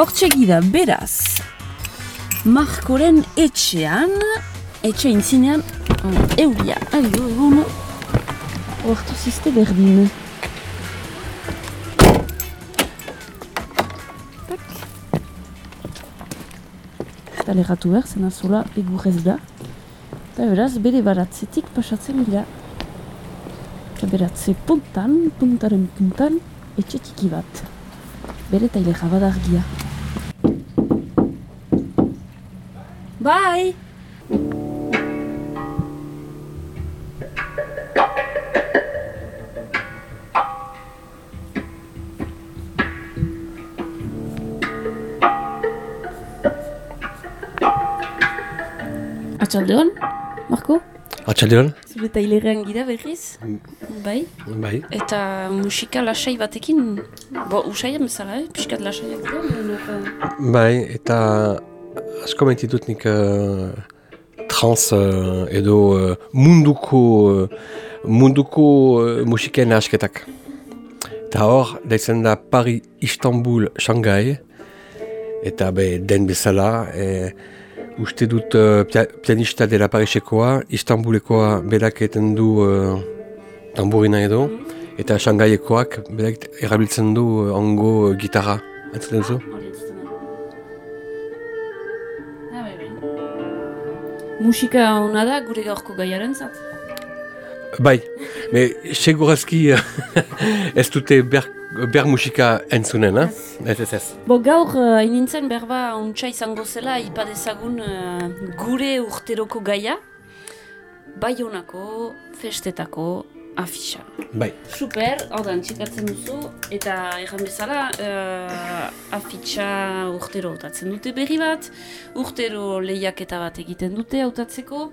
Hortxe gida, beraz, Markoren etxean, etxe intzinean, euria, aio, egun, oartu ziste berdin. Tak. Eta lerratu behar, zena zola egurrez da. Eta beraz, bere baratzetik pasatzen dira. Eta beratze puntan, puntaren puntan, etxe tiki bat. Bere taile jabadargia. Bye! Atxaldeon, Marko? Atxaldeon? Zure tailerean gira berriz? Bai? Bai. Eta musika lasai batekin, bo, usaian bezala, eh? Piskat lasaiak dira, Bai, eta asko maititut nik uh, trans uh, edo uh, munduko, uh, munduko uh, musiken asketak. Eta hor, daitzen da Paris, Istanbul, Shanghai, eta be, den bezala, e, uste dut uh, pia, pianista dela Parisekoa, Istanbulekoa berak eten du uh, tamburina edo, eta Shanghaiekoak berak erabiltzen du uh, ongo uh, gitarra. Entzuten duzu? Musika hona da gure gaurko gaiaren zat. Bai, me segurazki ez dute ber, ber musika entzunen, eh? Ez ez ez. Bo gaur uh, inintzen berba untsa izango zela ipadezagun uh, gure urteroko gaia Baionako festetako afisa. Bai. Super, hau da, txikatzen duzu, eta erran bezala, uh, afitxa urtero hautatzen dute berri bat, urtero lehiaketa bat egiten dute hautatzeko,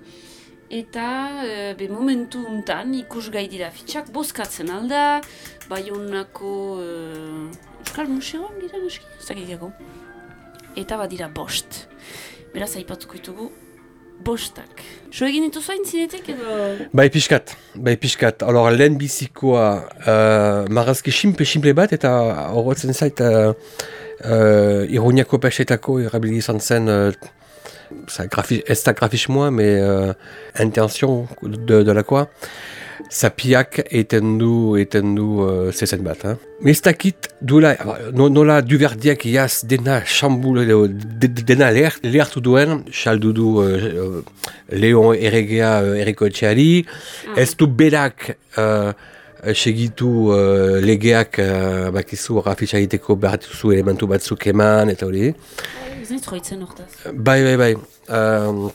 eta uh, be momentu untan ikusgai dira afitxak bozkatzen alda, Baionako uh, Euskal Museoan dira noski, ez. Eta badira bost. Beraz, aipatuko ditugu bostak. So egin dituzu hain zinetek edo... Bai pixkat, bai pixkat. Alor, lehen bizikoa uh, marazki simple-simple bat, eta horretzen zait uh, uh, ironiako pesetako erabili izan zen uh, ça, grafi, ez da grafismoa, me uh, intention de, de lakoa. Zapiak eten du, eten du uh, zezen bat. Eh? Ez dakit duela, no, nola duverdiak iaz dena xambul, de, de- dena leher, lehertu duen, saldu du uh, Leon erregea uh, erreko etxeari, ez du berak uh, segitu uh, legeak uh, bakizu grafitza egiteko elementu batzuk eman, eta hori. Ez nahi troitzen hortaz. Bai, bai, bai. Um,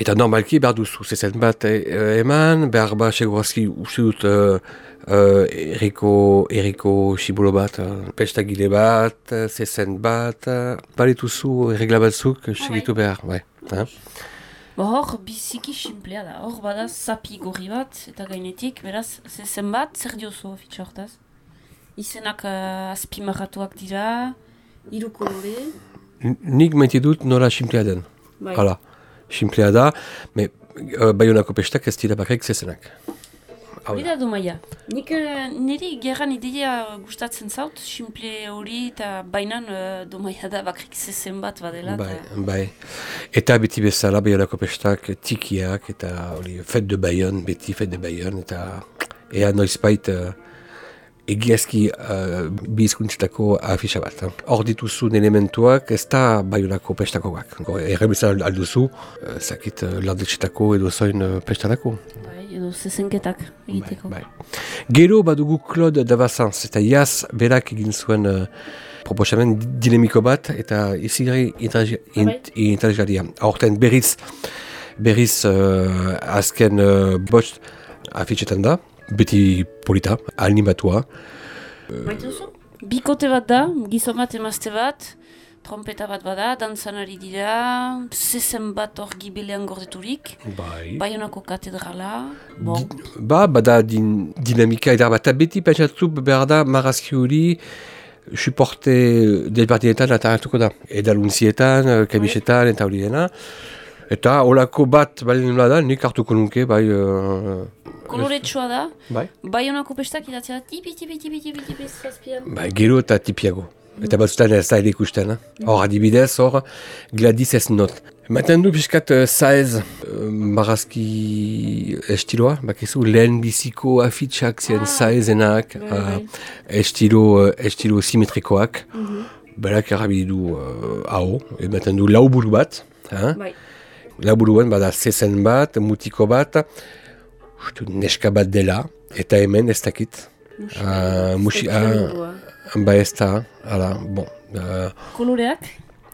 eta normalki behar duzu zezen bat eh, eman, behar ba segurazki uste dut uh, uh, erriko, erriko simbolo bat, uh, pestagile bat, zezen bat, uh, balituzu erregla batzuk segitu behar, bai. eh? Bo hor, biziki simplea da. Hor bada zapi gorri bat, eta gainetik, beraz, zezen bat, zer diozu afitxa hortaz? Izenak uh, azpimarratuak dira, hiru kolore, N- Nik maite dut nola simplea den. bai. Hala, simplea da, me uh, baionako pestak ez dira bakarrik zezenak. Hori da. du maia. Nik niri gerran ideia gustatzen zaut, simple hori eta bainan uh, du maia da bakrik zezen bat badela. Bai, bai. Eta beti bezala baionako pestak tikiak eta hori fet de baion, beti fet de baion eta ea noizbait uh, egiazki uh, bizkuntzetako afisa bat. eh. Hor dituzun elementuak ez da baionako pestakoak. Errebizan alduzu, uh, zakit uh, landetxetako edo zoin uh, pestarako. Bai, edo zezenketak egiteko. Bai, bai. Gero badugu Claude Davazans, eta jaz berak egin zuen uh, proposamen di- dinamiko bat, eta izigri interesgarria. Horten berriz, berriz uh, azken uh, bost afitxetan da, beti polita, animatua. Maite duzu? Bikote bat da, gizon bat emazte bat, trompeta bat bada, dantzan ari dira, zezen bat hor gibelean gordeturik, Bai. Baionako katedrala, bon, Ba, bada din, dinamika edar bat, beti pentsatu behar da marazki hori suporte desberdinetan ataratuko da. Edaluntzietan, eh, kabisetan, eta hori dena. Eta holako bat balen da, nik hartuko nuke, bai... Uh, koloretsua da, bai. Baionako pestak idatzea da tipi tipi tipi tipi tipi zazpian. Bai, gero eta tipiago. Eta batzutan ez da ere ikusten. eh? Hor adibidez, hor Gladys ez not. Ematen du pixkat uh, saez uh, marazki estiloa, bakizu lehen biziko afitxak ziren Ah. saezenak, Bai, uh, bai. estilo, uh, estilo simetrikoak. Mhm. Berak erabili du uh, hau, ematen du lau buru bat. eh? Bai. Lau buruan bada zezen bat, mutiko bat, uste neska bat dela, eta hemen ez dakit. Ah, musi, ah, ba ez da, hala, bon, uh, Koloreak?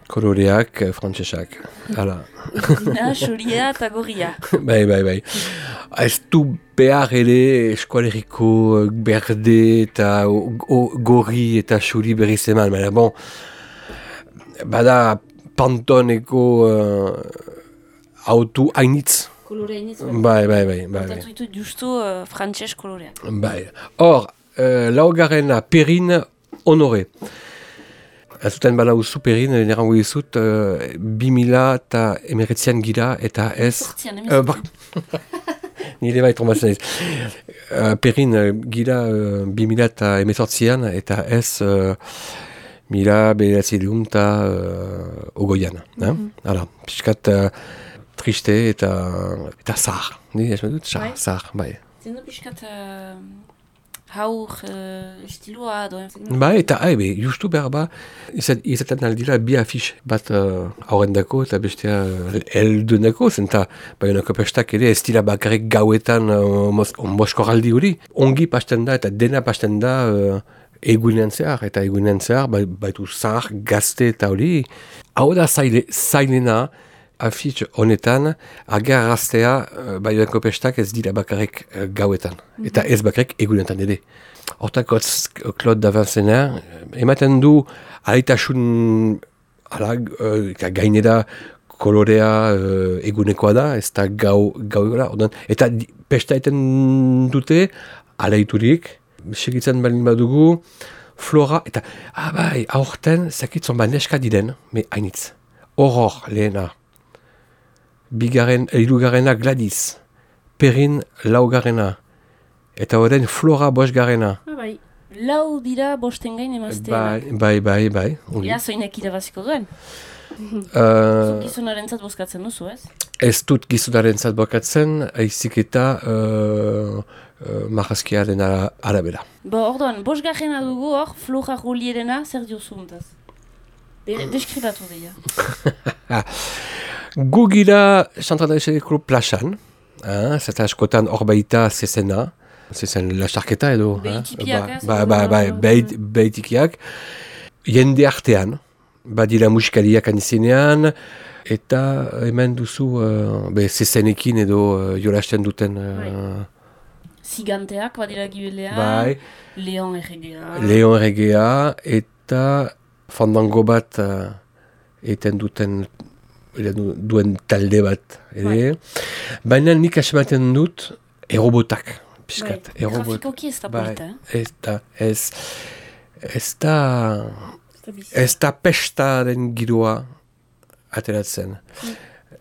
koloreak eh, frantsesak, hala. Dina, xoria eta gorria. bai, bai, bai. Ez du behar ere eskualeriko eh, berde eta gorri eta xuri berriz eman, baina bon, bada pantoneko uh, autu hainitz. Kolorea iniz. Bai, bai, bai, bai. bai. Tatu ditut justu uh, frantses koloreak. Bai. Hor, uh, laugarrena Perrin Honore. Ez zuten bala uzu Perrin, nerango dizut, uh, 2000 eta emeretzian gira eta ez... Sortzian, Uh, ba... Nire bai trombatzen naiz. Uh, Perrin uh, gira uh, 2000 eta emezortzian eta ez uh, mila bederatzi dun eta uh, ogoian. eh? Hala, pixkat uh, triste eta, eta zahar. Ni ez dut, Bai. zahar, zahar, bai. Zendu pixkat uh, haur uh, estiloa doen. Ba, eta haibe, justu behar ba, izat- izaten aldira bi afix bat uh, aurrendako eta bestea uh, eldunako, zenta baionako pestak ere ez dira bakarrik gauetan uh, mos- moskoraldi hori. Ongi pasten da eta dena pasten da uh, egunean zehar, eta egunean zehar bai- baitu zahar, gazte eta hori. Hau da zaile, zailena, afitx honetan, agarraztea uh, baionako pestak ez dira bakarrik uh, gauetan, eta ez bakarrik egunetan ere. Hortako Claude Davancena, ematen du alaitasun ala, uh, gainera kolorea uh, egunekoa da, ez da gau, gau egora, orduan, eta pesta eten dute, alaiturik, segitzen balin badugu, flora, eta, ah bai, aurten, zakitzon ba neska diren, me hainitz, horror lehena, bigarren, hirugarrena Gladys, Perrin laugarrena, eta horren Flora bosgarrena. Ah, bai. Lau dira bosten gain emaztea. Bai, bai, bai, bai. Ja, zoinek irabaziko duen. Uh, Gizonaren zat bozkatzen duzu, ez? ez dut gizunaren zat bokatzen, aizik eta uh, uh, marrazkiaren ara- arabera. Ba, orduan, bosgarrena dugu hor, Flora Rolierena, zer diozuntaz? Be- Deskribatu dira. Gu gira Santradaiseko plaxan, uh, zeta askotan hor baita zezena, zezen lasarketa edo. Behitikiak, eh? Ba, ba, ba, behit- behitikiak. Jende artean, badira musikariak anizinean, eta hemen duzu uh, be, zezenekin edo uh, jolasten duten uh, Ziganteak, badira gibelea. bai, Leon erregea. Leon Regea eta fandango bat uh, eten duten duen talde bat ere. Baina nik asmaten dut erobotak, pixkat. Bai. erobot- Grafikoki ez da Bai, polita, eh? ez da, ez, ez da, Ez da da pestaren giroa ateratzen.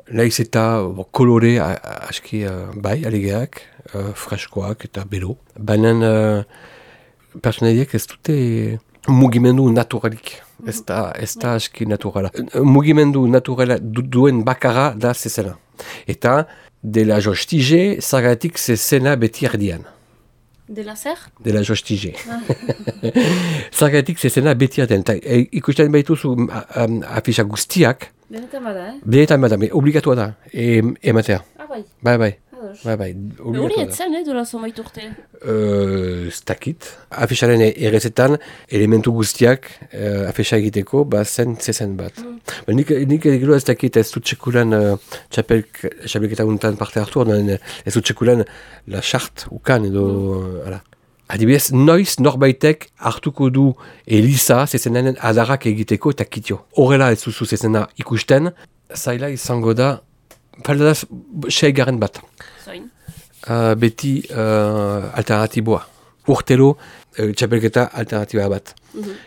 Naiz eta bo, kolore aski uh, bai, alegeak, uh, freskoak eta bero. Baina uh, personaiek ez dute mugimendu naturalik. Ez da, ez da aski naturala. Mugimendu naturala du duen bakarra da zezena. Eta dela jostije, zagatik zezena beti erdian. Dela zer? Dela jostije. Zagatik zezena beti erdian. Ta, e, ikusten baituzu afisa guztiak, Benetan bada, eh? Benetan bada, obligatua da, e, ematea. Ah, bai. Bai, bai, Ados. bai, Hori etzen, eh, dola zonbait urte. Uh, ez dakit. Afisaren errezetan, elementu guztiak uh, afisa egiteko, ba, zen zezen bat. Ba, nik, nik gero ez dakit ez dut txekulan uh, txapelk, txapelketa untan parte hartu, orduan, eh, ez dut txekulan la chart ukan edo, mm. ala. Adibidez, noiz norbaitek hartuko du Elisa zezenaren adarrak egiteko eta kitio. Horrela ez duzu zezena ikusten, zaila izango da, falda da seigaren bat. Zoin. Uh, beti uh, alternatiboa. Urtero uh, txapelketa alternatiba bat.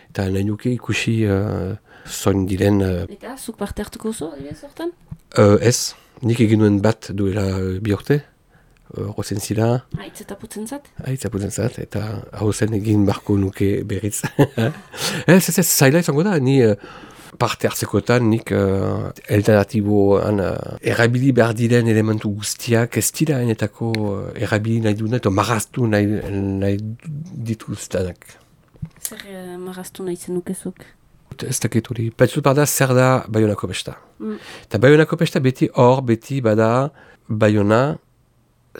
Eta nahi nuke ikusi uh, zoin diren uh, Eta, zuk parte hartuko zu, adibidez hortan? uh, ez. Nik egin nuen bat duela uh, bi urte. uh, rozen zila, Aitz eta putzen zat? Aitz aputzen zat, eta hau zen egin barko nuke berriz. ez, ez, ez, zaila izango da, ni uh, parte hartzekotan, nik uh, alternatiboan uh, erabili behar diren elementu guztiak, ez dira enetako uh, erabili nahi duen, eta maraztu nahi, nahi dituztenak. Zer uh, marraztu nahi zenukezuk? Ez dakit hori, petzut bada zer da Bayonako besta. Mm. Eta Bayonako besta beti hor, beti bada Bayona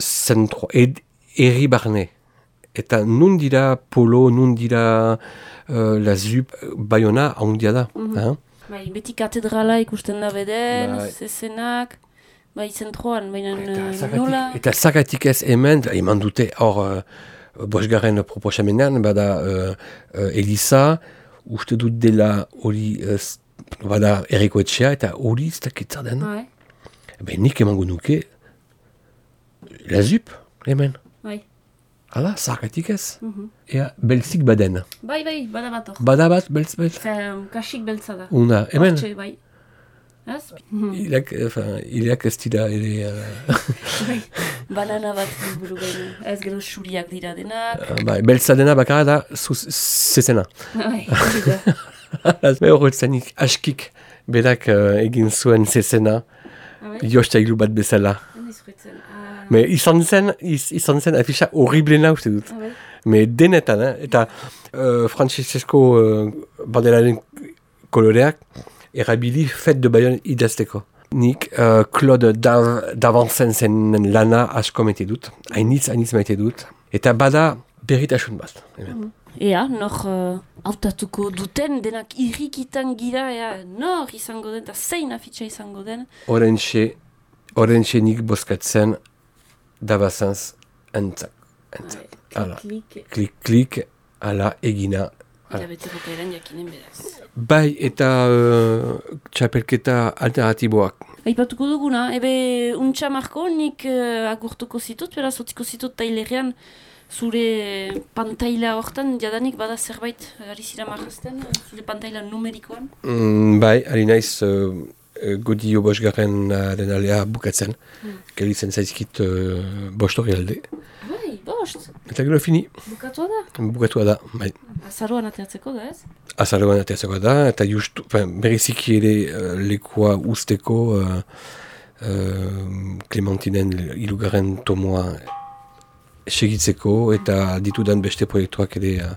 zentro, ed, erri barne. Eta nun dira polo, nun dira uh, la zup, Bayona handia da. Mhm. hein? Bai, beti katedrala ikusten da beden, Bai. zezenak, bai zentroan, baina nola... Eta zagatik ez hemen, eman dute hor uh, bosgarren proposamenean, bada uh, uh, Elisa, uste dut dela hori, uh, bada erriko etxea, eta hori ez dakit zer den. Bai, Ben nik emango nuke, la zup, hemen. Hala, zagatik ez. Mhm. Ea, belzik baden. Bai, bai, bada bat hor. Bada bat, beltz, beltz. Zer, kasik beltza da. Una, hemen, Hortxe, bai. Ez? Mhm. hilak, enfin, hilak ez dira ere, uh, Bai. Banana bat buru baina. Ez gero xuriak dira denak. bai, beltza dena bakarra da, zezena. Bai. Me horretzenik askik berak uh, egin zuen zezena, Ah, bai? jostailu bat bezala. Ah, Me izan zen, iz, izan zen afisa horriblena uste dut. ah. Me denetan, eh? eta uh, Francesco uh, badelaren koloreak erabili fet de Bayonne idazteko. Nik uh, Claude Dav- Davantzen zen lana asko maite dut, hainitz, hainitz maite dut, eta bada berritasun bat. hemen. Ea, nor uh, hautatuko duten, denak irrikitan gira, ea, nor izango den, eta zein afitxa izango den. Horentxe, horentxe nik boskatzen Davazenz entzak. entzak. Hala. Klik, Klik, klik, ala egina. jakinen beraz. Bai, eta uh, txapelketa alternatiboak. Aipatuko duguna, ebe untxa marko nik uh, agurtuko zitut, beraz utziko zitut tailerean zure pantaila hortan, jadanik bada zerbait ari zira marrazten, zure pantaila numerikoan. Mm, bai, ari naiz uh, uh, godio bosgarren uh, den alea bukatzen. Mm. Gelitzen zaizkit uh, bost hori alde. Bai, bost, Eta gero fini, bukatua da. bukatua da. Bai. Azaroan ateatzeko da ez? Azaroan ateatzeko da, eta justu, bereziki ere uh, lekua usteko uh, uh, Clementinen ilugarren tomoa segitzeko eta ditudan beste proiektuak ere uh,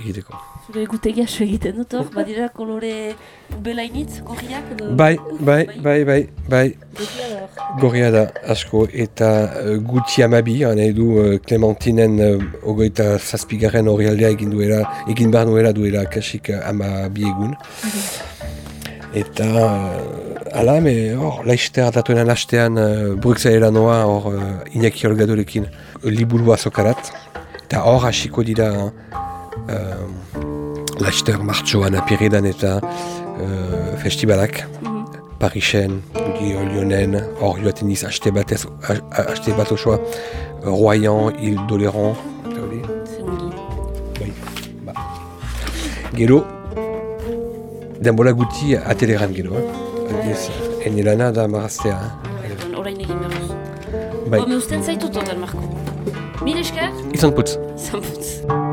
egiteko. Zure egutegia so egiten dut hor, badira kolore belainitz, gorriak edo... Bai, bai, bai, bai, bai, Gorria da asko eta uh, guti amabi, nahi du uh, Clementinen uh, ogoita zazpigarren hori aldea egin duela, egin behar duela duela kasik uh, amabi egun. Eta, uh, ala, me, hor, laizte hartatuenan hastean uh, Bruxellera noa, hor, uh, Iñaki Olgadorekin, uh, liburua zokarat. Eta hor hasiko dira uh, laizter martxoan apiridan eta uh, festivalak. Parisen, Dio Lyonen, hor joaten niz haste ha- haste bat osoa, Royan, Ile d'Oléran, eta hori. Bai, ba. Gero, denbora guti ateleran gero, eh? Aldiz, ene lana da maraztea, eh? Orduan, Orain egin behar duzu. Bai, Home usten zaitut odan, Marko. Mil esker? izan putz. Izan putz.